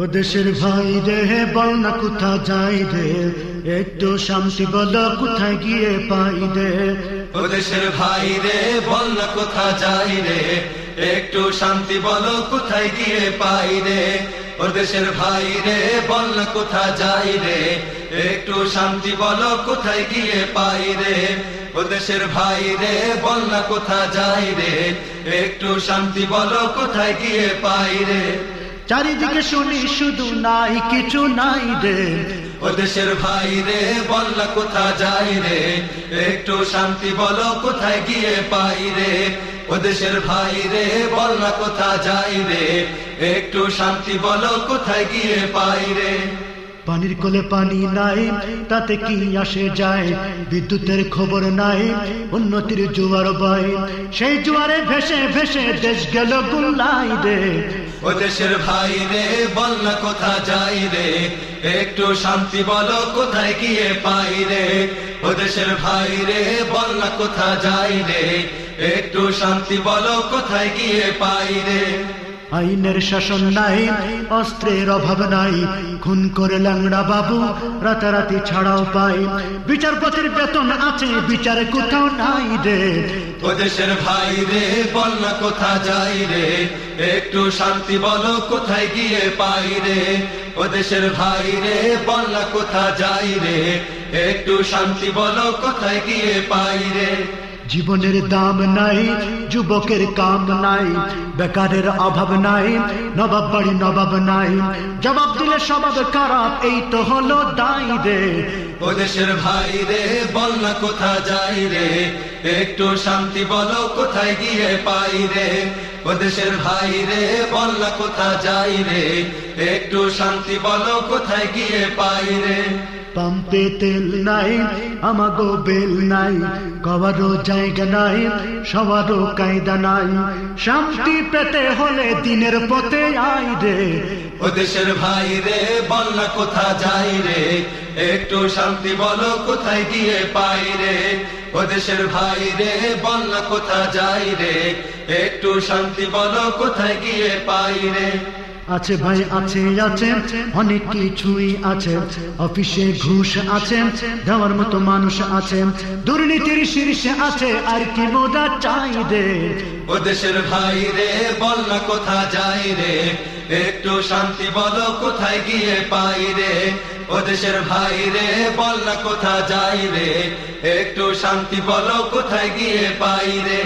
ও দেশের ভাই রে, বল না কোথা যাই রে? একটু শান্তি বল, কোথায় গিয়ে পাই রে? ও দেশের ভাই রে, বল না কোথা যাই রে? একটু শান্তি বল, কোথায় গিয়ে পাই রে? ও দেশের ভাই রে, বল না কোথা যাই রে? একটু শান্তি বল, কোথায় গিয়ে পাই রে? ও দেশের ভাই রে, বল না কোথা যাই রে? একটু শান্তি বল, কোথায় গিয়ে পাই রে? চারিদিকে শুনি শুধু নাই কিছু নাই রে। ও দেশের ভাই রে বল কোথা যাই রে? একটু শান্তি বলো কোথায় গিয়ে পাই রে? ও দেশের ভাই রে বল কোথা যাই রে? একটু শান্তি বলো কোথায় গিয়ে পাই রে? পানির কোলে পানি নাই তাতে কি আসে যায়? বিদ্যুতের খবর নাই উন্নতির জোয়ার বয় সেই জোয়ারে ভেসে ভেসে দেশ গেল গুল্লাই রে। ও দেশের ভাই রে বল না কোথা যাই রে। একটু শান্তি বলো, কোথায় গিয়ে পাই রে? ও দেশের ভাই রে বল না কোথা যাই রে। একটু শান্তি বলো, কোথায় গিয়ে পাই রে? আইনের শাসন নাই, অস্ত্রের অভাব নাই। খুন করে ল্যাংড়া বাবু, রাতারাতি ছাড়াও পাই। বিচারপতির বেতন আছে, বিচারে কোথাও নাই রে। ও দেশের ভাই রে, বল না কোথা যাই রে। একটু শান্তি বলো, কোথায় গিয়ে পাই রে। ও দেশের ভাই রে, বল না কোথা যাই রে। একটু শান্তি বলো, কোথায় গিয়ে পাই রে। জীবনের দাম নাই, যুবকের কাম নাই, বেকারের অভাব নাই, নবাব বাড়ি নবাব নাই। জবাব দিলে সবাব খারাপ, এই তো হলো দাই রে। ও দেশের ভাই রে, বল না কোথা যাই রে। একটু শান্তি বলো, কোথায় গিয়ে পাই রে। ও দেশের ভাই রে বল না কোথা যাই রে? একটু শান্তি বলো কোথায় গিয়ে পাই রে? পাম্পে তেল নাই আমাগো বেল নাই কবারও জায়গা নাই সবারও কায়দা নাই। শান্তি পেতে হলে দিনের পথে আই রে। ও দেশের ভাই রে বল না কোথা যাই রে? একটু শান্তি বলো কোথায় গিয়ে পাই রে? ও দেশের ভাই রে, বল না কোথা যাই রে? একটু শান্তি বলো, কোথায় গিয়ে পাই রে? আছে ভাই আছে আছে, অনেক কিছুই আছে। অফিসে ঘুষ আছে, দেওয়ার মতো মানুষ আছে। দুর্নীতির শীর্ষে আছে, আর কি মোদা চাই রে? ও দেশের ভাই রে, বল না কোথা যাই রে? একটু শান্তি বলো, কোথায় গিয়ে পাই রে? ও দেশের ভাই রে, বল না কোথা যাই রে? একটু শান্তি বলো, কোথায় গিয়ে পাই রে?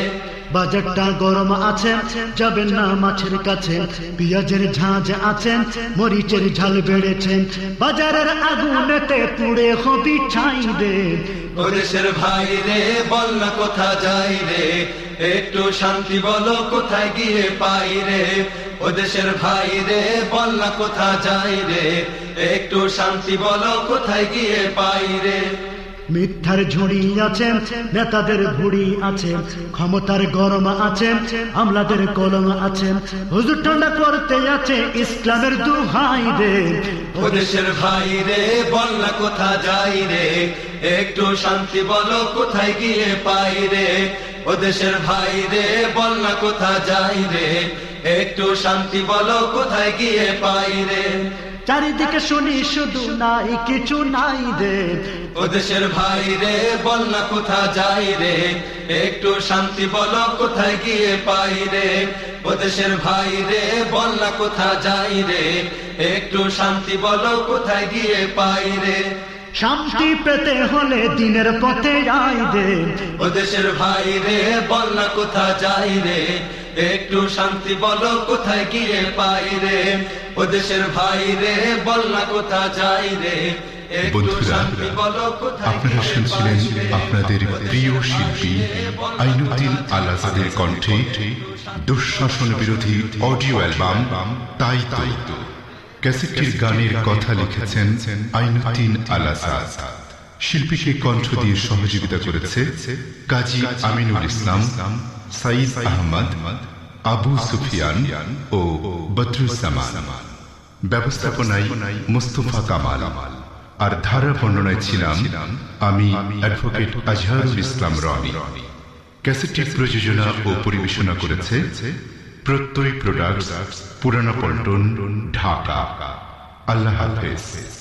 বাজারটা গরম আছে, যাবেন না মাছের কাছে। পেঁয়াজের ঝাঁঝ আছে, মরিচের ঝাল বেড়েছে। বাজারের আগুনেতে পুড়ে হবি ছাই রে দেশের ভাই রে বল না কোথা যাই রে? একটু শান্তি বলো, কোথায় গিয়ে পাই রে? ও দেশের ভাই রে বল না কোথা যাই রে? একটু শান্তি বলো, কোথায় গিয়ে পাই রে? মিথ্যার ঝুড়ি আছে, নেতাদের ভুড়ি আছে, ক্ষমতার গরম আছে, আমলাদের কলম আছে। হুজুর ঠান্ডা করতে আছে ইসলামের দুহাই রে। ও দেশের ভাই রে বল না কোথা যাই রে? একটু শান্তি বলো, কোথায় গিয়ে পাই রে? দেশের ভাই রে বল না কোথা যাই রে? একটু শান্তি বলো, কোথায় গিয়ে পাই রে? চারিদিকে শুনি শুধু নাই কিছু নাই রে। ও দেশের ভাই রে বল না কোথা যাই রে? একটু শান্তি বলো কোথায় গিয়ে পাই রে? ও দেশের ভাই রে বল না কোথা যাই রে? একটু শান্তি বলো কোথায় গিয়ে পাই রে? শান্তি পেতে হলে দিনের পথে আই রে। ও দেশের ভাই রে বল না কোথা যাই রে? একটু শান্তি বলো কোথায় গিয়ে পাই রে? ও দেশের ভাই রে বল না কোথা যাই রে? বন্ধুরা আপনারা শুনছিলেন আপনাদের প্রিয় শিল্পী আইনুদ্দিন কণ্ঠে দুঃশাসন বিরোধী অডিও অ্যালবাম তাই তো। ক্যাসেটটির গানের কথা লিখেছেন আইনুদ্দিন আল আজাদ শিল্পীকে কণ্ঠ দিয়ে সহযোগিতা করেছে কাজী আমিনুল ইসলাম। সাইদ আহমদ, আবু সুফিয়ান ও বদরুজ্জামান। ব্যবস্থাপনায় মুস্তফা কামাল। আর ধারা বর্ণনায় ছিলাম আমি অ্যাডভোকেট আজহারুল ইসলাম রনি। ক্যাসেটটির প্রযোজনা ও পরিবেশনা করেছে প্রত্যয় প্রোডাক্টস, পুরানা পল্টন, ঢাকা। আল্লাহ হাফেজ।